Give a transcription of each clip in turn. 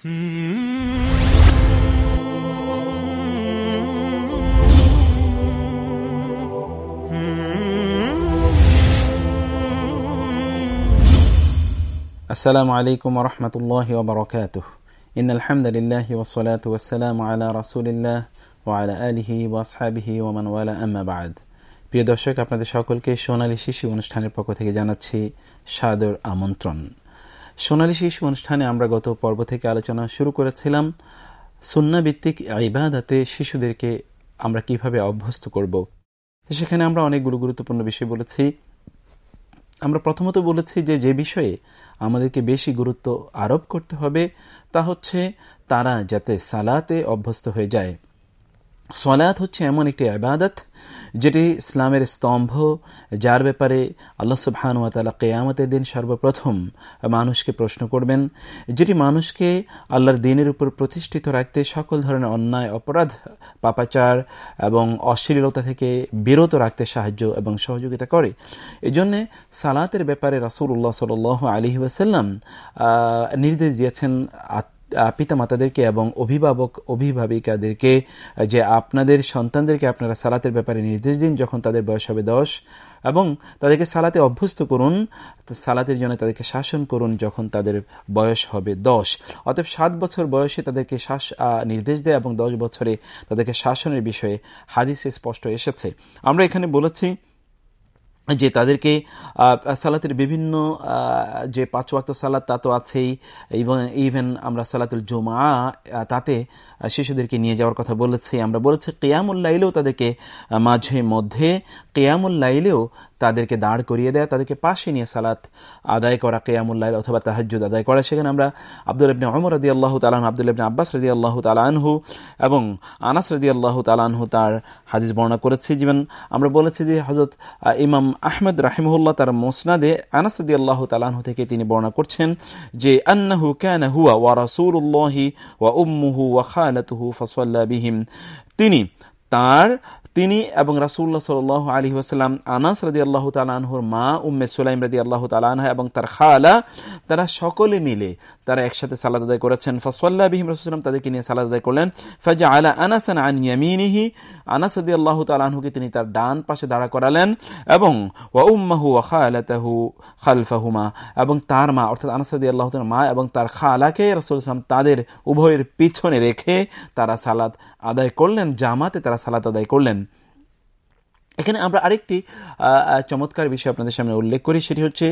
আসসালামু আলাইকুম রহমতুল্লাহ ওবরকাত ইন আলহামদুলিল্লাহ ওসলাত ওসালাম আলা রসুলিল্লাহ ওয়ালা আলহি ওয়াসহাবিহি ওমান ওয়ালা আম্মাবাদ প্রিয় দর্শক, আপনাদের সকলকে সোনালী শিশু অনুষ্ঠানের পক্ষ থেকে জানাচ্ছি সাদর আমন্ত্রণ। সোনালী শিশু অনুষ্ঠানে আমরা গত পর্ব থেকে আলোচনা শুরু করেছিলাম। সুন্নাভিত্তিক ইবাদাতে শিশুদেরকে আমরা কীভাবে অভ্যস্ত করব? সেখানে আমরা অনেকগুলো গুরুত্বপূর্ণ বিষয় বলেছি। আমরা প্রথমত বলেছি যে যে বিষয়ে আমাদেরকে বেশি গুরুত্ব আরোপ করতে হবে তা হচ্ছে তারা যাতে সালাতে অভ্যস্ত হয়ে যায়। সলাৎ হচ্ছে এমন একটি আবাদত যেটি ইসলামের স্তম্ভ, যার ব্যাপারে আল্লাহ সুবাহানুয়াতালা কেয়ামতের দিন সর্বপ্রথম মানুষকে প্রশ্ন করবেন, যেটি মানুষকে আল্লাহর দিনের উপর প্রতিষ্ঠিত রাখতে সকল ধরনের অন্যায়, অপরাধ, পাপাচার এবং অশ্লীলতা থেকে বিরত রাখতে সাহায্য এবং সহযোগিতা করে। এই জন্যে সালাতের ব্যাপারে রাসুল্লাহ সাল আলী ওয়াসাল্লাম নির্দেশ দিয়েছেন পিতামাতাদেরকে এবং অভিভাবক, অভিভাবিকাদেরকে যে আপনাদের সন্তানদেরকে আপনারা সালাতের ব্যাপারে নির্দেশ দিন যখন তাদের বয়স হবে দশ, এবং তাদেরকে সালাতে অভ্যস্ত করুন সালাতের জন্য তাদেরকে শাসন করুন যখন তাদের বয়স হবে দশ। অতএব সাত বছর বয়সে তাদেরকে শ্বাস নির্দেশ দেয় এবং দশ বছরে তাদেরকে শাসনের বিষয়ে হাদিসে স্পষ্ট এসেছে। আমরা এখানে বলেছি যে তাদেরকে সালাতের বিভিন্ন যে পাঁচ ওয়াক্ত সালাত তা তো আছেই, এবং ইভেন আমরা সালাতুল জুমা তাতে শিশুদেরকে নিয়ে যাওয়ার কথা বলেছি। আমরা বলেছি কেয়ামুল্লাইলেও তাদেরকে মাঝে মধ্যে কেয়ামুল্লাইলেও তাদেরকে দাঁড় করিয়ে দেয়, তাদেরকে পাশে নিয়ে সালাত আদায় করা কেয়ামুল্লাহ অথবা তাহাজুদ আদায় করা। সেখানে আমরা আব্দুল ইবনে অমর রদি আল্লাহ তালাহ আব্দুল ইবনে আব্বাস রদি আল্লাহ তালানহু এবং আনাস রদি আল্লাহ তালানহু তার হাদিস বর্ণনা করেছি। যেমন আমরা বলেছি যে হজরত ইমাম আহমদ রাহিমহুল্লাহ তার মোসনাদে আনাস রদি আল্লাহ তালানহু থেকে তিনি বর্ণনা করছেন যে, আন্নাহু ক্যান হুয়া ওয়া রাসূলুল্লাহি ওয়া উম্মুহু ওয়া খালাতুহু ফাসাল্লা বিহিম। তিনি তার তিনি এবং রাসুল্লাহ সাল আলী ওসালাম আনাস রাদি আল্লাহ তালানহুর মা, উম্মে সুলাইম রাদি আল্লাহ তালানহা এবং তার খালা, তারা সকলে মিলে তারা একসাথে সালাদ আদায় করেছেন। ফসল্লা বিহিম রসুলাম তাদেরকে নিয়ে সালাদ আদায় করলেন। ফাজা আলা আনাসান আন ইয়ামিনিহি, আনাস রাদি আল্লাহ তালানহুকে তিনি তার ডান পাশে দাঁড়া করালেন এবং ওয়া উম্মাহু ওয়া খালাতাহু খালফাহুমা এবং তার মা, অর্থাৎ আনাস রাদি আল্লাহ মা এবং তার খালাকে রসুল ইসলাম তাদের উভয়ের পিছনে রেখে তারা সালাদ আদায় করলেন, জামাতে তারা সালাত আদায় করলেন। এখানে আমরা আরেকটি চমৎকার বিষয় আপনাদের সামনে উল্লেখ করি, সেটি হচ্ছে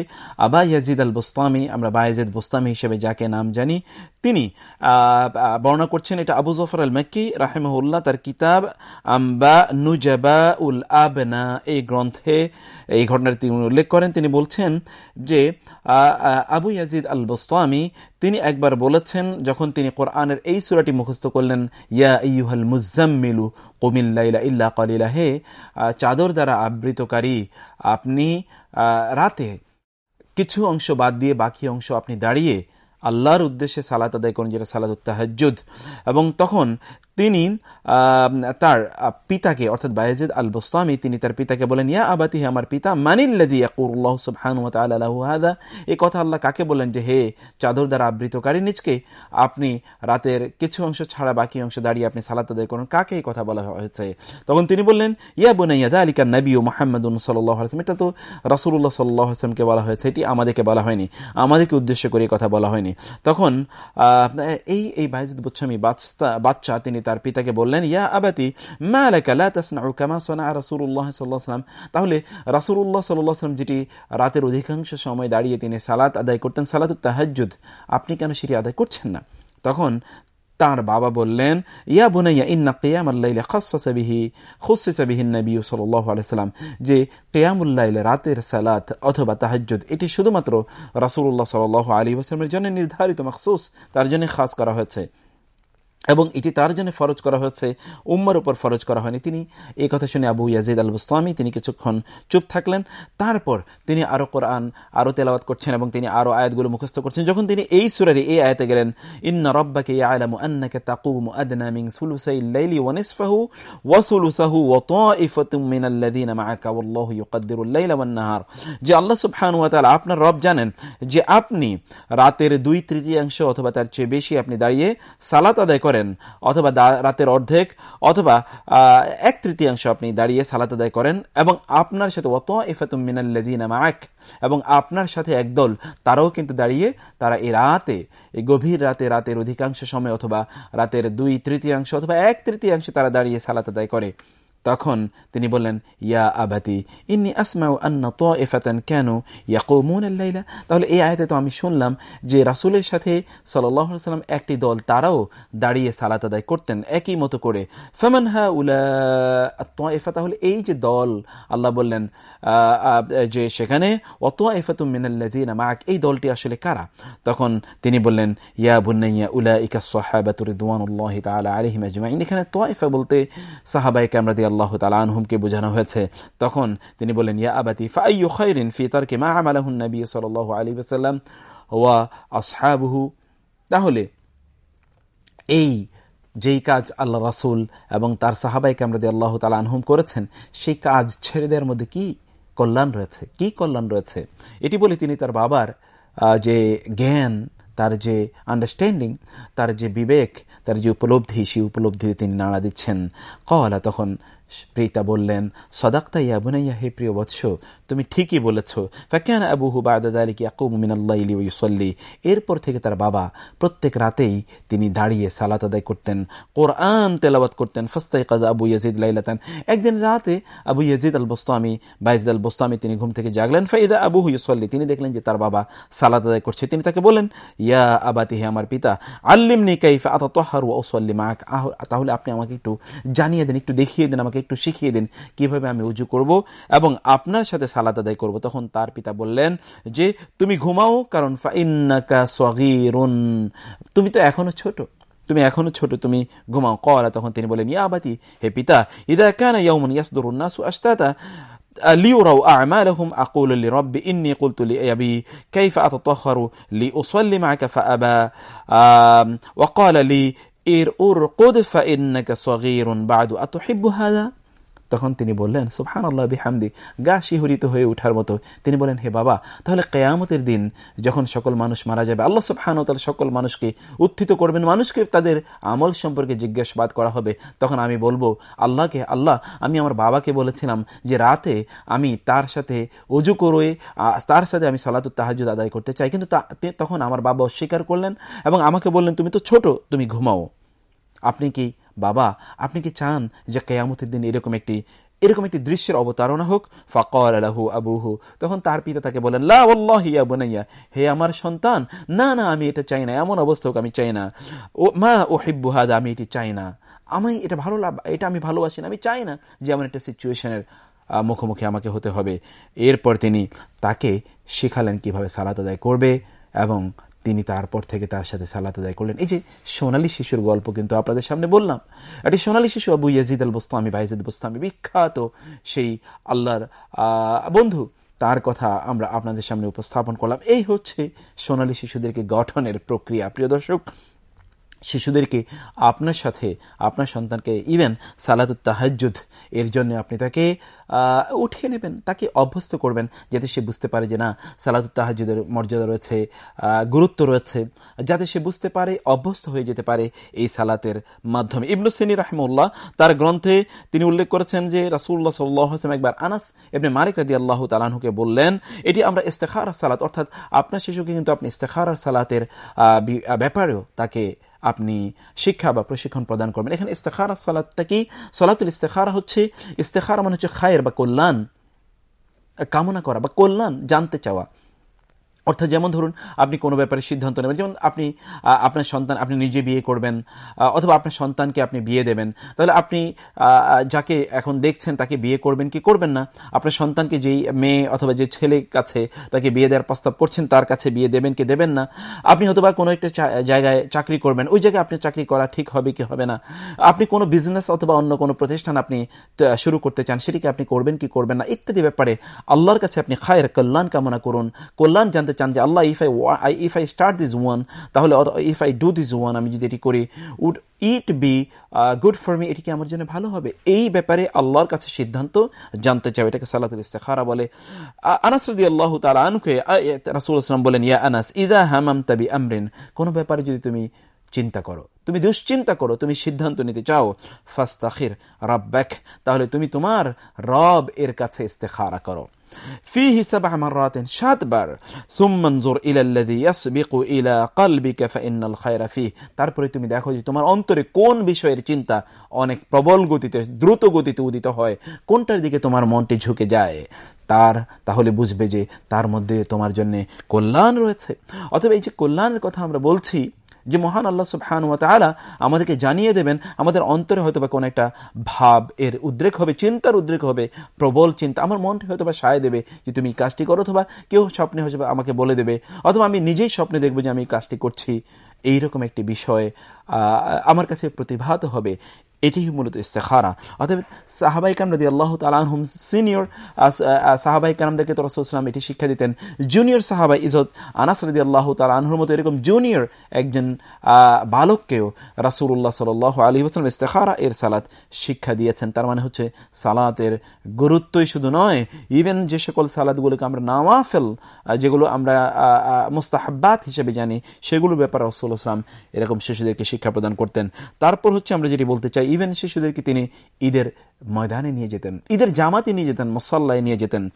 আবা ইয়াজিদ আল বোস্তামি আমরা বায়াজিদ বোস্তামি হিসেবে যাকে নাম জানি, তিনি বর্ণনা করছেন, এটা আবু জফর আল মক্কি রাহেমউল্লাহ তার কিতাব, আম্বা নুজাবা উল আবনা, এই গ্রন্থে এই ঘটনাটি তিনি উল্লেখ করেন। তিনি বলছেন যে আবু ইয়াজিদ আল বোস্তামি তিনি একবার বলেছেন, যখন তিনি কোরআনের এই সুরাটি মুখস্থ করলেন, ইয়া ইয়ুহাল মুজাম্মিলু কমিল্লাইলা ইল্লা কলিলা হে চাদর দ্বারা আবৃতকারী, আপনি রাতে কিছু অংশ বাদ দিয়ে বাকি অংশ আপনি দাঁড়িয়ে আল্লাহর উদ্দেশ্যে সালাত আদায় করেন, যেটা সালাদ উত্তাহাজুদ এবং তখন তিনি তার পিতাকে, অর্থাৎ বায়াজিদ আল বোস্তামি তিনি তার পিতাকে বলেন, ইয়া আবাতি আমার পিতা মানিল্লাদি ইয়াকুরুল্লাহ সুবহানুহু তাআলা লাহু হাদা এই কথা আল্লাহ কাকে বলেন যে, হে চাদর দ্বারা আবৃতকারী নিজকে, আপনি রাতের কিছু অংশ ছাড়া বাকি অংশ দাঁড়িয়ে আপনি সালাত আদায় করুন। কাকে এই কথা বলা হয়েছে? তখন তিনি বললেন, ইয়া বুনাইয়া দা আলিকা নবী ও মোহাম্মদুন সাল্লাহ আসলাম এটা তো রাসুল্লাহ সাল্লাহ আসলামকে বলা হয়েছে, এটি আমাদেরকে বলা হয়নি। আমাদেরকে উদ্দেশ্য করে কথা বলা হয়নি। তখন এই এই বাইজিদ বুচ্ছামি বাচ্চা তিনি তার পিতাকে বললেন, ইয়া আবাতি রাসুল্লাহাম তাহলে রাসুল্লাহ সাল্লাম যেটি রাতের অধিকাংশ সময় দাঁড়িয়ে তিনি সালাত আদায় করতেন সালাত তাহাজুদ আপনি কেন সেটি আদায় করছেন না? তখন তার বাবা বললেন, ইয়া বুনাইয়া, ইন্না কেয়াম আল্লাহ খাসবিহি খুসিসাবিহি নবী সাল্লাহ আলাইসাল্লাম যে কেয়ামুল্লাইল রাতের সালাত অথবা তাহাজ্জুদ, এটি শুধুমাত্র রাসুল্লাহ সাল আলী আসলামের জন্য নির্ধারিত, মখসুস, তার জন্য খাস করা হয়েছে। এবং এটি তার জন্য ফরজ করা হয়েছে। উম্মার উপর ফরজ করা হয়নি। তিনি এই কথা শুনে আবু ইয়াজিদ আল বুস্তামি তিনি কিছুক্ষণ চুপ থাকলেন। তারপর তিনি আরও কোরআন, আরও তেলাওয়াত করছেন এবং তিনি আরও আয়াতগুলো মুখস্থ করছেন। যখন তিনি এই সুরারি এই আয়াতে গেলেন, ইন্না রব্বাকে ইয়ালামু আন্নাকা তাকুমু আদনা মিন সুলুসাইল লাইলি ওয়া নিসফাহু ওয়া সুলুসাহু ওয়া তাইফাতুম মিনাল্লাযিনা মাআকা ওয়াল্লাহু ইউকদ্দিরুল লাইলা ওয়ান নাহার। যে আল্লাহ সুবহানাহু ওয়া তাআলা আপনার রব জানেন যে আপনি রাতের দুই তৃতীয়াংশ অথবা তার চেয়ে বেশি আপনি দাঁড়িয়ে সালাত আদায় করেন। করেন, অথবা রাতের অর্ধেক, অথবা এক তৃতীয়াংশ আপনি দাঁড়িয়ে সালাত আদায় করেন, এবং আপনার সাথে অত ইফাতুম মিনাল্লাদিন এক এবং আপনার সাথে একদল তারাও কিন্তু দাঁড়িয়ে, তারা এই রাতে, এই গভীর রাতে, রাতের অধিকাংশ সময় অথবা রাতের দুই তৃতীয়াংশ অথবা এক তৃতীয়াংশে তারা দাঁড়িয়ে সালাত আদায় করে। তখন তিনি বললেন, ইয়া আবাতি ইন্নি আসমাউ আন্না তো কেন ইয়াকুমুন আল্লাইলা। তাহলে এই আয়তে তো আমি শুনলাম যে রাসুলের সাথে সাল্লাহ সাল্লাম একটি দল, তারাও দাঁড়িয়ে সালাত আদায় করতেন একই মতো করে। ফেমান হা উলা এফা তাহলে এই যে দল, আল্লাহ বললেন যে সেখানে অত এফাতুম মিনাল্লাদিন মাক এই দলটি আসলে কারা? তখন তিনি বললেন, ইয়া বুন্নাইয়া উলা ইকা সাহাবাতুর দুয়ানুল্লাহ তালা আজমাইন। এখানে তোয়েফা বলতে সাহাবাই কামরাদি আল্লাহ তালা আনহুমকে বোঝানো হয়েছে। তখন তিনি বলেন ইয়া আবাতি ফাইয়ু খৈরিন ফি তর্কে মা আমালাহুন নবী সাল আলী ওসাল্লাম ওয়া আসহাবহু? তাহলে এই যেই কাজ আল্লাহ রাসুল এবং তার সাহাবাই কামরাদি আল্লাহ তালা আনহুম করেছেন, সেই কাজ ছেড়ে দেওয়ার মধ্যে কি কল্যাণ রয়েছে? কি কল্যাণ রয়েছে? এটি বলে তিনি তার বাবার যে জ্ঞান, তার যে আন্ডারস্ট্যান্ডিং তার যে বিবেক, তার যে উপলব্ধি, সেই উপলব্ধিতে তিনি নাড়া দিচ্ছেন। কওয়ালা তখন প্রিতা বললেন, সদাক্তা ইয়া বুনাইয়া, হে প্রিয় বৎস, তুমি ঠিকই বলেছ। আবুহু বাদালিকি আকুমিনাল্লাইলি ইউসল্লি। এরপর থেকে তার বাবা প্রত্যেক রাতেই তিনি দাঁড়িয়ে সালাত আদায় করতেন, কোরআন তেলাবাত করতেন। ফস্তাই কাজা আবু ইয়াজিদ লাইলাতান। একদিন রাতে Abu Yazid al Bostami Bayazid al Bostami তিনি ঘুম থেকে জাগলেন। ফাইদা আবু ইউসল্লি, তিনি দেখলেন যে তার বাবা সালাত আদায় করছে। তিনি তাকে বলেন ইয়া আবাতি, হে আমার পিতা, আল্লিমনি কাইফা আতা তোহার ওসল্লি মাক তাহলে আপনি আমাকে একটু জানিয়ে দেন, একটু দেখিয়ে দেন আমাকে একটু শিখিয়ে দিন কিভাবে আমি উজু করব এবং আপনার সাথে সালাদ আদায় করব তখন তার পিতা বললেন যে তুমি ঘুমাও কারণ তুমি তো এখনো ছোট তুমি এখনো ছোট তুমি ঘুমাও করা তখন তিনি বলেন ইয়াবাতি হে পিতা ইদা কেন ইয়াউমন ইয়াসদুরুন নাসু আস্তাতা ليروا أعمالهم أقول لرب إني قلت لأبي كيف أتطهر لأصلي معك فأبى وقال لي এর ওর কোদেফা ইন্নাকা সগীরুন বাদু। আতুহিব্বু তখন তিনি বললেন সুবহান আল্লাহ বিহামদি। গা শিহরিত হয়ে ওঠার মতো তিনি বলেন, হে বাবা, তাহলে কেয়ামতের দিন যখন সকল মানুষ মারা যাবে, আল্লাহ সুবহান তাল সকল মানুষকে উত্থিত করবেন, মানুষকে তাদের আমল সম্পর্কে জিজ্ঞাসাবাদ করা হবে, তখন আমি বলব, আল্লাহকে, আল্লাহ, আমি আমার বাবাকে বলেছিলাম যে রাতে আমি তার সাথে অজু করে তার সাথে আমি সালাতুত তাহাজুদ আদায় করতে চাই। কিন্তু তখন আমার বাবা অস্বীকার করলেন এবং আমাকে বললেন, তুমি তো ছোট, তুমি ঘুমাও। আপনি কি বাবা, আপনি কি চান যে কেয়ামতের দিন এরকম একটি এরকম একটি দৃশ্যের অবতারণা হোক? ফকর আলাহু আবুহু। তখন তার পিতা তাকে বলেন লাহিয়া বোনাইয়া, হে আমার সন্তান, না না, আমি এটা চাই না, এমন অবস্থা হোক আমি চাই না। ও, মা ও হিব্বুহাদ আমি এটি চাই না। আমি এটা ভালো লাভ, এটা আমি ভালোবাসি না, আমি চাই না যে এমন একটা সিচুয়েশনের মুখোমুখি আমাকে হতে হবে। এরপর তিনি তাকে শেখালেন কীভাবে সালাত আদায় করবে এবং তিনি তারপর থেকে তার সাথে সালাত আদায় করলেন। এই যে সোনালী শিশুর গল্প কিন্তু আপনাদের সামনে বললাম। একটি সোনালী শিশু Abu Yazid al Bostami Bayazid Bostami বিখ্যাত সেই আল্লাহর বন্ধু। তার কথা আমরা আপনাদের সামনে উপস্থাপন করলাম। এই হচ্ছে সোনালী শিশুদেরকে গঠনের প্রক্রিয়া। প্রিয় দর্শক শিশুদেরকে আপনার সাথে, আপনার সন্তানকে ইভেন সালাতুত তাহাজুদ এর জন্য আপনি তাকে উঠিয়ে নেবেন, তাকে অভ্যস্ত করবেন, যাতে সে বুঝতে পারে যে না সালাতুত তাহাজুদের মর্যাদা রয়েছে গুরুত্ব রয়েছে, যাতে সে বুঝতে পারে, অভ্যস্ত হয়ে যেতে পারে এই সালাতের মাধ্যমে। ইবনুসেনী রাহমুল্লাহ, তার গ্রন্থে তিনি উল্লেখ করেছেন যে রাসুল্লাহ সাল্লাম একবার আনাস এমনি মালিক রাদি আল্লাহ তালাহুকে বললেন, এটি আমরা ইস্তেখার সালাত, অর্থাৎ আপনার শিশুকে কিন্তু আপনি ইস্তেখার সালাতের ব্যাপারেও তাকে আপনি শিক্ষা বা প্রশিক্ষণ প্রদান করবেন। এখানে ইস্তেখারা সলাতটা কি? সলাতুল ইস্তেখারা হচ্ছে, ইস্তেখারা মানে হচ্ছে খায়ের বা কল্যাণ, কামনা করা বা কল্যাণ, জানতে চাওয়া। অর্থাৎ যেমন ধরুন, আপনি কোনো ব্যাপারে সিদ্ধান্ত নেবেন, যেমন আপনি আপনার সন্তান, আপনি নিজে বিয়ে করবেন অথবা আপনার সন্তানকে আপনি বিয়ে দেবেন, তাহলে আপনি যাকে এখন দেখছেন তাকে বিয়ে করবেন কি করবেন না? আপনার সন্তানকে যেই মেয়ে অথবা যে ছেলে কাছে তাকে বিয়ে দেওয়ার প্রস্তাব করছেন, তার কাছে বিয়ে দেবেন কি দেবেন না? আপনি হয়তোবা কোনো একটা জায়গায় চাকরি করবেন, ওই জায়গায় আপনি চাকরি করা ঠিক হবে কি হবে না? আপনি কোনো বিজনেস অথবা অন্য কোনো প্রতিষ্ঠান আপনি শুরু করতে চান, সেটিকে আপনি করবেন কি করবেন না? ইত্যাদি ব্যাপারে আল্লাহর কাছে আপনি খায়ের কল্যাণ কামনা করুন। কল্যাণ জানতে চান যে, Allah if I I if I start this one তাহলে if I do this one আমি যদি এটি করি would it be good for me এটি কি আমার জন্য ভালো হবে? এই ব্যাপারে আল্লাহর কাছে সিদ্ধান্ত জানতে চাও। এটাকে সালাতুল ইস্তেখারা বলে। আনাস রদি আল্লাহ তালা আনুকে রাসুল ইসলাম বলেন, ইয়া আনাস, ইদা হামাম তাবি আমরিন কোনো ব্যাপারে যদি তুমি চিন্তা করো, তুমি দুশ্চিন্তা করো, তুমি সিদ্ধান্ত নিতে চাও, ফাস্তাখির রব্যাক তাহলে তুমি তোমার রব এর কাছে ইস্তেখারা করো। فيه سبع مرات সাতবার ثم انظر الى الذي يسبق الى قلبك فان الخير فيه তারপরে তুমি দেখো যে তোমার অন্তরে কোন বিষয়ের চিন্তা অনেক প্রবল গতিতে দ্রুত গতিতে উদিত হয় কোনটার দিকে তোমার মনটি ঝুঁকে যায় তার তাহলে বুঝবে যে তার মধ্যে তোমার জন্য কল্যাণ রয়েছে অথবা এই যে কল্যাণের কথা আমরা বলছি যে মহান আল্লাহ সুবহান তালা আমাদেরকে জানিয়ে দেবেন, আমাদের অন্তরে হয়তো বা কোনো একটা ভাব, এর উদ্রেক হবে, চিন্তার উদ্রেক হবে, প্রবল চিন্তা। আমার মনটি হয়তো বা সায় দেবে যে তুমি কাজটি করো, অথবা কেউ স্বপ্নে হয়তো আমাকে বলে দেবে, অথবা আমি নিজেই স্বপ্নে দেখব যে আমি কাজটি করছি। এইরকম একটি বিষয় আমার কাছে প্রতিভাত হবে। এটি মূলত ইস্তেখারা। অর্থাৎ সাহাবাই কাম রদি আল্লাহ তালাহুম সিনিয়র সাহাবাই কালামদেরকে তো রসুলাম এটি শিক্ষা দিতেন। জুনিয়র সাহাবাই ইজত আনাস রদি আল্লাহ তালাহুর মতো এরকম জুনিয়র একজন বালককেও রাসুল্লাহ সাল আলী হাসলাম ইস্তেখারা এর সালাত শিক্ষা দিয়েছেন। তার মানে হচ্ছে সালাতের গুরুত্বই শুধু নয় ইভেন যে সকল সালাদগুলোকে আমরা নাওয়াফেল যেগুলো আমরা মুস্তাহাব্বাত হিসেবে জানি, সেগুলোর ব্যাপারে রসুল আসলাম এরকম শিশুদেরকে শিক্ষা প্রদান করতেন। তারপর হচ্ছে আমরা যেটি বলতে চাই ইভেন শিশুদেরকে তিনি ঈদের ময়দানে নিয়ে যেতেন, ঈদের জামাতে নিয়ে যেতেন, মোসাল্লায় নিয়ে যেতেন।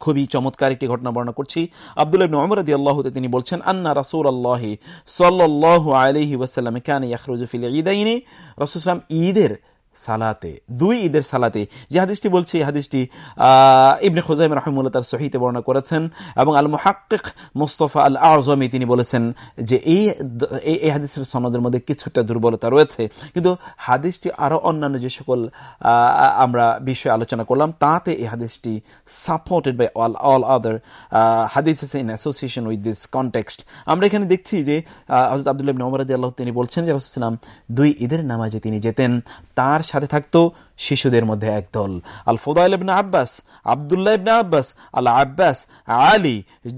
খুবই চমৎকার একটি ঘটনা বর্ণনা করছি। আব্দুল ইবনে ওমর রাদিয়াল্লাহু তিনি বলছেন, আন্না রাসূলুল্লাহি সাল্লাল্লাহু আলাইহি ওয়াসাল্লাম কানা ইয়াখরুজু ফিল ঈদাইনি। রাসূল ঈদের সালাতে, দুই ঈদের সালাতে। যে হাদিসটি বলছি হাদিসটি ইবনে খোজাইম রহমুল্লাহ তার সহিতে বর্ণনা করেছেন এবং আল মোহাক্কিক মুস্তফা আল আজমি তিনি বলেছেন যে এই এই হাদিসের সনদের মধ্যে কিছুটা দুর্বলতা রয়েছে। কিন্তু হাদিসটি আরও অন্যান্য যে সকল আমরা বিষয়ে আলোচনা করলাম, তাতে এই হাদিসটি supported by all all other হাদিস in association with this context. আমরা এখানে দেখছি যে হজরত আবদুল্লাহ নমরাদ আল্লাহ তিনি বলছেন যে রসুলাম দুই ঈদের নামাজে তিনি যেতেন। তার সাথে থাকতো শিশুদের মধ্যে একদল। Al Fodail ibn Abbas, Abdullah ibn Abbas, al Abbas, Ali,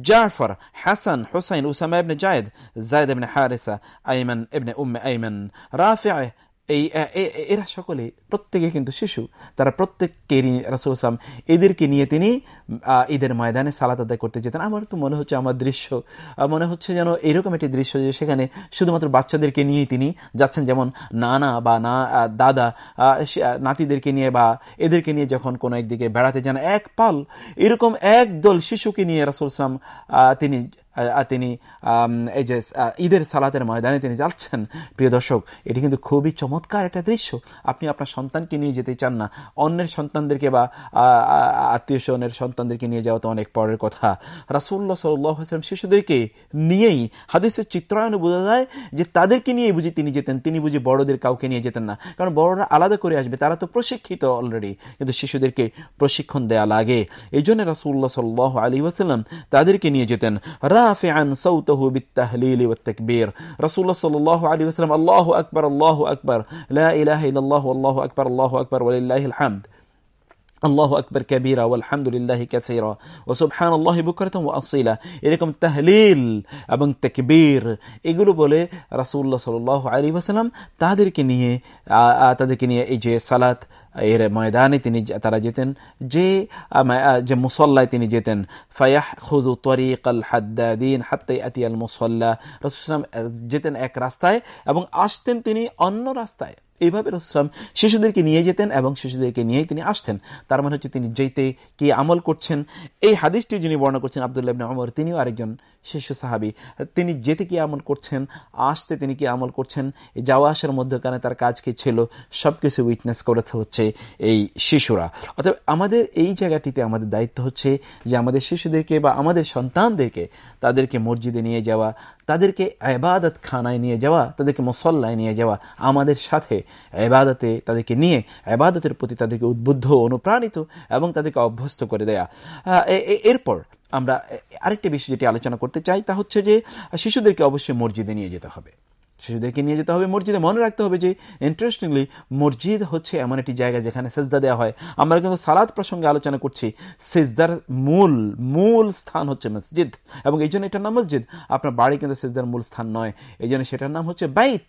Jafar, Hasan, Husain, Usama ibn Zaid Zaid ibn Harisa, Ayman ibn Umme Ayman Rafia এই এরা সকলে প্রত্যেকে কিন্তু শিশু। তারা প্রত্যেককে রাসুল ইসলাম এদেরকে নিয়ে তিনি ঈদের ময়দানে সালাত আদায় করতে যেতেন। আমার তো মনে হচ্ছে আমার দৃশ্য মনে হচ্ছে যেন এরকম একটি দৃশ্য যে সেখানে শুধুমাত্র বাচ্চাদেরকে নিয়েই তিনি যাচ্ছেন। যেমন নানা বা না দাদা নাতিদেরকে নিয়ে বা এদেরকে নিয়ে যখন কোনো একদিকে বেড়াতে যান, এক পাল, এরকম এক দল শিশুকে নিয়ে রাসুল ইসলাম তিনি তিনি এই যে ঈদের সালাতের ময়দানে তিনি যাচ্ছেন। প্রিয় দর্শক, এটি কিন্তু খুবই চমৎকার একটা দৃশ্য। আপনি আপনার সন্তানকে নিয়ে যেতে চান না। অন্যের সন্তানদেরকে বা আত্মীয় স্বজনের সন্তানদেরকে নিয়ে যাওয়া তো অনেক পরের কথা। রাসুল্লাহ সাল্লাম শিশুদেরকে নিয়েই হাদিসের চিত্রায়নে বোঝা যায় যে তাদেরকে নিয়ে বুঝি তিনি যেতেন, তিনি বুঝি বড়দের কাউকে নিয়ে যেতেন না। কারণ বড়রা আলাদা করে আসবে, তারা তো প্রশিক্ষিত অলরেডি কিন্তু শিশুদেরকে প্রশিক্ষণ দেয়া লাগে। এই জন্য রাসুল্লাহ সাল্লাহ আলী ওয়াসাল্লাম তাদেরকে নিয়ে যেতেন। رافعا صوته بالتهليل والتكبير. رسول الله صلى الله عليه وسلم الله أكبر الله أكبر لا إله إلا الله والله أكبر الله أكبر ولله الحمد. আল্লাহ আকবর কবিরা আলহামদুলিল্লাহ কাসিরা ও সুবহান আল্লাহ বুকরতম ও আসিলা। এরকম তাহলিল এবং তেকবীর, এগুলো বলে রাসুল্লাহ সাল আলী আসালাম তাদেরকে নিয়ে তাদেরকে নিয়ে এই যে সালাত, এর ময়দানে তিনি তারা যেতেন, যে যে মুসল্লায় তিনি যেতেন। ফায়াহ খুজু তরিক আল হাদ্দাদিন হাত্তাই আতি আল মুসল্লা রসুলাম যেতেন এক রাস্তায় এবং আসতেন তিনি অন্য রাস্তায়। এইভাবে রসলাম শিশুদেরকে নিয়ে যেতেন এবং শিশুদেরকে নিয়েই তিনি আসতেন। তার মানে হচ্ছে তিনি যেতে কি আমল করছেন। এই হাদিসটি যিনি বর্ণনা করছেন আবদুল্লাহ আমর তিনিও আরেকজন শিশু সাহাবি, তিনি যেতে কি আমল করছেন, আসতে তিনি কি আমল করছেন, যাওয়া আসার মধ্যখানে তার কাজ কি ছিল, সবকিছু উইটনেস করেছে হচ্ছে এই শিশুরা। অর্থাৎ আমাদের এই জায়গাটিতে আমাদের দায়িত্ব হচ্ছে যে আমাদের শিশুদেরকে বা আমাদের সন্তানদেরকে তাদেরকে মসজিদে নিয়ে যাওয়া, তাদেরকে আবাদত খানায় নিয়ে যাওয়া, তাদেরকে মসল্লায় নিয়ে যাওয়া, আমাদের সাথে আবাদতে তাদেরকে নিয়ে আবাদতের প্রতি তাদেরকে উদ্বুদ্ধ, অনুপ্রাণিত এবং তাদেরকে অভ্যস্ত করে দেয়া। এরপর আমরা আরেকটা বিষয় যেটি আলোচনা করতে চাই, তা হচ্ছে যে শিশুদেরকে অবশ্যই মসজিদে নিয়ে যেতে হবে। শিশুদেরকে নিয়ে যেতে হবে মসজিদে। মনে রাখতে হবে যে ইন্টারেস্টিংলি মসজিদ হচ্ছে এমন একটি জায়গা যেখানে সেজদা দেওয়া হয়। আমরা কিন্তু সালাদ প্রসঙ্গে আলোচনা করছি। সেজদার মূল মূল স্থান হচ্ছে মসজিদ। এবং এই জন্য এটার নাম মসজিদ। আপনার বাড়ি কিন্তু সেজদার মূল স্থান নয়। এই জন্য সেটার নাম হচ্ছে বাইত।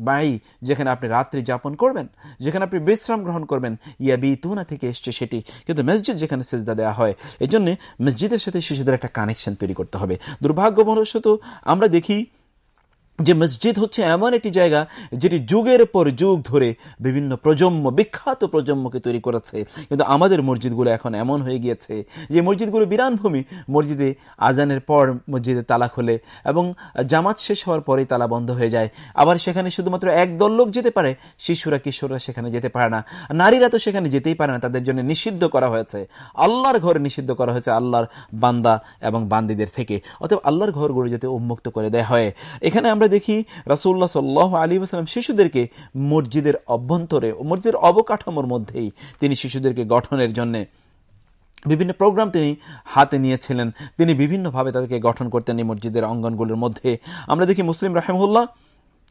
বাড়ি যেখানে আপনি রাত্রি যাপন করবেন, যেখানে আপনি বিশ্রাম গ্রহণ করবেন ইয়াবি তুনা থেকে এসছে সেটি। কিন্তু মসজিদ যেখানে সেজদা দেওয়া হয় এই জন্যে মসজিদের সাথে শিশুদের একটা কানেকশন তৈরি করতে হবে। দুর্ভাগ্যবশত আমরা দেখি যে মসজিদ হচ্ছে এমন একটি জায়গা যেটি যুগের পর যুগ ধরে বিভিন্ন প্রজন্ম, বিখ্যাত প্রজন্মকে তৈরি করেছে। কিন্তু আমাদের মসজিদগুলো এখন এমন হয়ে গিয়েছে যে মসজিদগুলো বিরান ভূমি মসজিদে আজানের পর মসজিদে তালা খোলে এবং জামাত শেষ হওয়ার পরেই তালা বন্ধ হয়ে যায়। আবার সেখানে শুধুমাত্র একদল লোক যেতে পারে, শিশুরা, কিশোররা সেখানে যেতে পারে না। নারীরা তো সেখানে যেতেই পারে না, তাদের জন্য নিষিদ্ধ করা হয়েছে। আল্লাহর ঘরে নিষিদ্ধ করা হয়েছে আল্লাহর বান্দা এবং বান্দিদের থেকে। অতএব আল্লাহর ঘরগুলো যাতে উন্মুক্ত করে দেয়া হয়। এখানে আমরা দেখি রাসুল্লাহ সাল্লাহ আলী আসসালাম শিশুদেরকে মসজিদের অভ্যন্তরে মসজিদের অবকাঠামোর মধ্যেই তিনি শিশুদেরকে গঠনের জন্য বিভিন্ন প্রোগ্রাম তিনি হাতে নিয়েছিলেন। তিনি বিভিন্নভাবে তাদেরকে গঠন করতেন এই মসজিদের অঙ্গনগুলোর মধ্যে। আমরা দেখি মুসলিম রাহেমুল্লাহ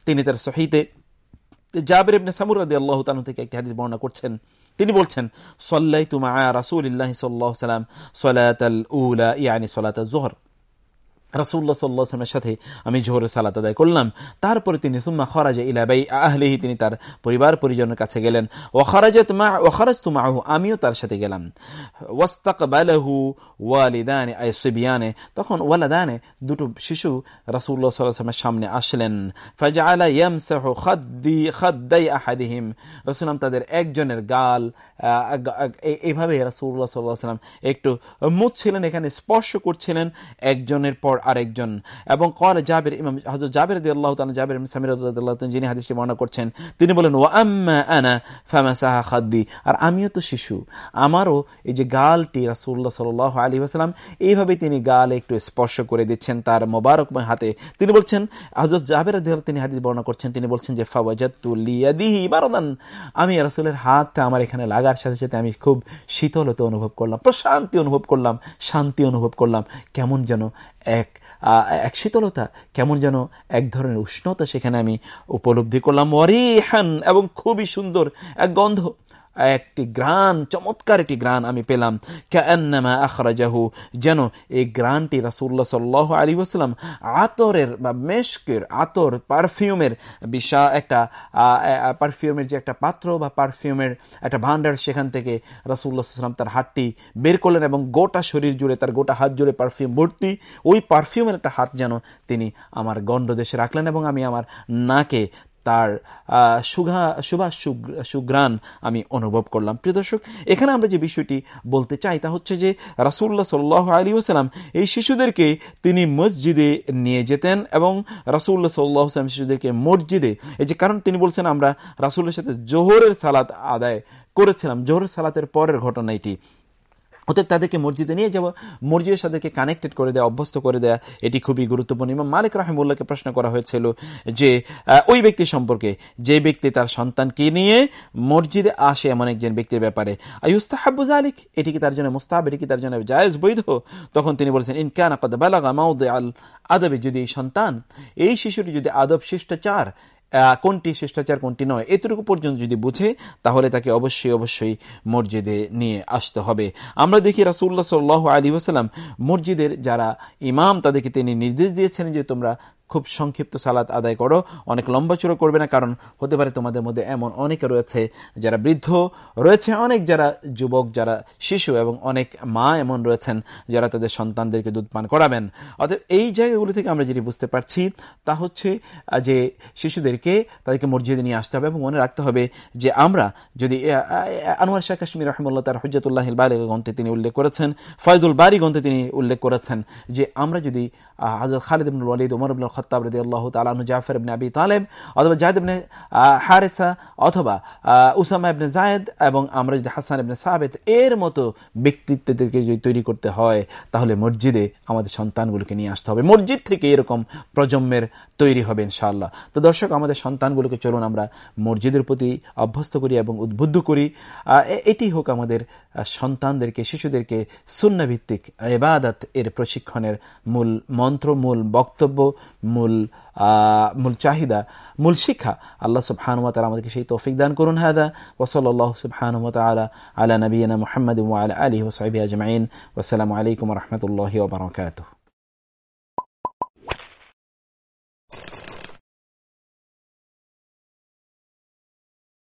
তিনি তার সহিতে জাবের ইবনে সামুর রাদি আল্লাহ তানু থেকে একটি হাদিস বর্ণনা করছেন। তিনি বলছেন সল্লাই তুমা রাসুল ইল্লাহ সাল্লাহ সাল্লাম সলাত উলা ইয়ানি সলাত জোহর। রাসুল্লাহ সাল্লাহামের সাথে আমি জোহরের সালাত আদায় করলাম। তারপরে তিনি, সুম্মা খরাজে ইলাবাই আহলেহি তিনি তার পরিবার, পরিজনের কাছে গেলেন। ওখারাজত মা ওখারাজ তুমাহু আমিও তার সাথে গেলাম। ওয়াস্তাক বালাহু ওয়ালিদানে সুবিয়ানে তখন ওয়ালাদানে দুটো শিশু রাসুল্লাহ সাল্লাহামের সামনে আসলেন। ফাজা আলা ইয়ামসাহ খাদ্দি, খাদ্দাই আহাদিহিম রসুলাম তাদের একজনের গাল এইভাবে রাসুল্লাহ সাল্লাহ সাল্লাম একটু মুছছিলেন, এখানে স্পর্শ করছিলেন। একজনের পর আরেকজন। এবং কর জাবের ইমাম হজরত জাবের দি আল্লাহ জাবের সামির যিনি হাদিসটি বর্ণনা করছেন, তিনি বলেন ও আনা ফামা সাহা খাদ্দি। আর আমিও তো শিশু। আমারও এই যে গালটি রাসুল্লাহ সাল আলী আসসালাম এইভাবে তিনি গাল একটু স্পর্শ করে দিচ্ছেন তার মোবারকময় হাতে। তিনি বলছেন হজরত জাবের তিনি হাদিস বর্ণনা করছেন, তিনি বলছেন যে ফাওয়াজাতুলিয়াদিহি বারদান। আমি রাসুলের হাতটা আমার এখানে লাগার সাথে সাথে আমি খুব শীতলতা অনুভব করলাম, প্রশান্তি অনুভব করলাম, শান্তি অনুভব করলাম। কেমন যেন এক এক শীতলতা। কেমন যেন এক ধরনের উষ্ণতা সেখানে আমি উপলব্ধি করলাম। অরিহান এবং খুবই সুন্দর এক গন্ধ। একটি গ্রান, চমৎকার একটি গ্রান আমি পেলাম। ক্যান্নামা আখরাজাহু, যেন এই গ্রানটি রাসুল্লাহ সাল্লাহ আলী আসসালাম আতরের বা মেশকের, আতর, পারফিউমের বিশা একটা পারফিউমের যে একটা পাত্র বা পারফিউমের একটা ভান্ডার সেখান থেকে রাসুল্লাহ সাল্লাম তার হাতটি বের করলেন এবং গোটা শরীর জুড়ে, তার গোটা হাত জুড়ে পারফিউম ভর্তি, ওই পারফিউমের একটা হাত যেন তিনি আমার গণ্ড দেশে রাখলেন এবং আমি আমার নাকে তার সুঘা সুভাষ সুগ্রাণ আমি অনুভব করলাম। প্রিয় দর্শক, এখানে আমরা যে বিষয়টি বলতে চাই তা হচ্ছে যে রাসুল্লাহ সাল্লাহ আলী ওসালাম এই শিশুদেরকে তিনি মসজিদে নিয়ে যেতেন এবং রাসুল্লাহ সাল্লাহ সাল্লাম শিশুদেরকে মসজিদে, এই যে কারণ তিনি বলছেন আমরা রাসুল্লের সাথে জোহরের সালাত আদায় করেছিলাম। জোহরের সালাতের পরের ঘটনা এটি। অতএব তাদেরকে মসজিদে নিয়ে যাব, মসজিদের সাথে কানেক্টেড করে দেওয়া অভ্যস্ত করে দেওয়া এটি খুবই গুরুত্বপূর্ণ। ইমাম মালিক রাহিমুল্লাহকে প্রশ্ন করা হয়েছিল যে ওই ব্যক্তি সম্পর্কে, যে ব্যক্তি তার সন্তানকে নিয়ে মসজিদে আসে এমন একজন ব্যক্তির ব্যাপারে। আয়ুস্তাহাবুজ আলিক এটি কি তার জন্য মুস্তাহাব, এটি কি তার জন্য জায়েজ, বৈধ? তখন তিনি বলেছেন ইনকান আল আদবে যদি এই সন্তান, এই শিশুটি যদি আদব শিষ্টাচার কোনটি শিষ্টাচার, কোনটি নয়, এতটুকু পর্যন্ত যদি বুঝে, তাহলে তাকে অবশ্যই অবশ্যই মসজিদে নিয়ে আসতে হবে। আমরা দেখি রাসুল্লাহ সাল্লাহ আলী আসালাম মসজিদের যারা ইমাম, তাদেরকে তিনি নির্দেশ দিয়েছেন যে তোমরা খুব সংক্ষিপ্ত সালাত আদায় করো। অনেক লম্বা চুরো করবে না, কারণ হতে পারে তোমাদের মধ্যে এমন অনেকে রয়েছে যারা বৃদ্ধ, রয়েছে অনেক যারা যুবক, যারা শিশু এবং অনেক মা এমন রয়েছেন যারা তাদের সন্তানদেরকে দুধ পান করাবেন। অতএব এই জায়গাগুলো থেকে আমরা যেটি বুঝতে পারছি তা হচ্ছে যে শিশুদেরকে তাদেরকে মসজিদে নিয়ে আসতে হবে এবং মনে রাখতে হবে যে আমরা যদি আনোয়ার শাহ কাশ্মীর রহমুল্লাহ তার হজরতুল্লাহ বারে গ্রন্থে তিনি উল্লেখ করেছেন, ফয়জুল বারি গ্রন্থে তিনি উল্লেখ করেছেন যে আমরা যদি হজরত খালিদ ইবনুল খত্তাব রদি আল্লাহ তালু জাফর ইবনে আবি তালেব অথবা জায়দ ইবনে হারেসা অথবা উসামা ইবনে জায়দ এবং আমরা যদি হাসান ইবনে সাবেদ এর মতো ব্যক্তিত্বদেরকে যদি তৈরি করতে হয়, তাহলে মসজিদে আমাদের সন্তানগুলোকে নিয়ে আসতে হবে। মসজিদ থেকে এরকম প্রজন্মের তৈরি হবে ইনশাআল্লাহ। তো দর্শক, আমাদের সন্তানগুলোকে চলুন আমরা মসজিদের প্রতি অভ্যস্ত করি এবং উদ্বুদ্ধ করি। এটি হোক আমাদের সন্তানদেরকে, শিশুদেরকে সুন্নাভিত্তিক এবাদত এর প্রশিক্ষণের মূল মন্ত্র, মূল বক্তব্য। মূল মূল চাহিদা মূল শিক্ষা আল্লাহ সুবহানুমত আমাদেরকে সেই তৌফিক দান করুন হাদা ওসল্লাহ সুবহানুমত আলা আলা নবীনা মোহাম্মদ আলী ওসাইবি আজমাইন ওসালামু আলাইকুম রহমতুল্লাহ ওবরাকাতুহ